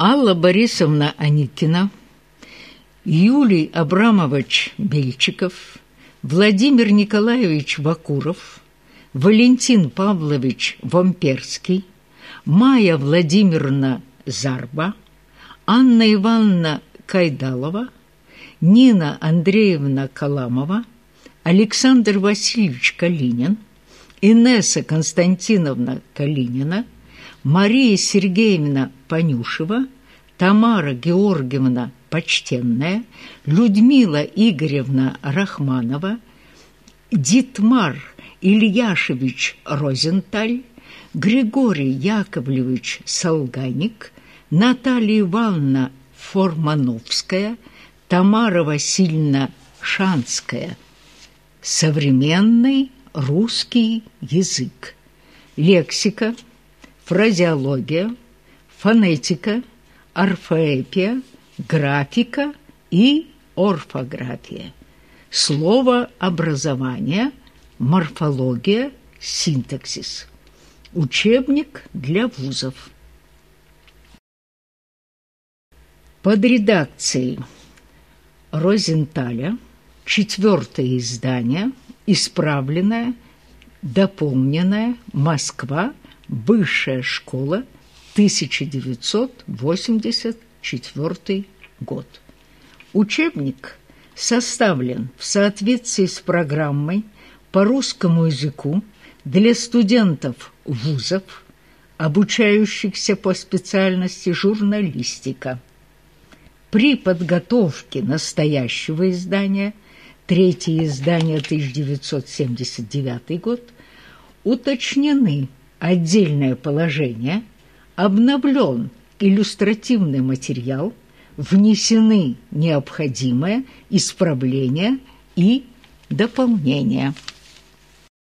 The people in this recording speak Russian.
Алла Борисовна Аникина, Юлий Абрамович Бельчиков, Владимир Николаевич Вакуров, Валентин Павлович Вамперский, Майя Владимировна Зарба, Анна Ивановна Кайдалова, Нина Андреевна Каламова, Александр Васильевич Калинин, Инесса Константиновна Калинина, Мария Сергеевна Панюшева, Тамара Георгиевна Почтенная, Людмила Игоревна Рахманова, Дитмар Ильяшевич Розенталь, Григорий Яковлевич Солганик, Наталья Ивановна Формановская, Тамара Васильевна Шанская. Современный русский язык. Лексика, фразеология, фонетика, орфоэпия, графика и орфография. Слово образование, морфология, синтаксис. Учебник для вузов. Под редакцией Розенталя четвертое издание, исправленное, дополненное, Москва, Высшая школа, 1984 год. Учебник составлен в соответствии с программой по русскому языку для студентов вузов, обучающихся по специальности журналистика. При подготовке настоящего издания, третье издание 1979 год, уточнены отдельное положение, обновлен иллюстративный материал, внесены необходимые исправления и дополнения.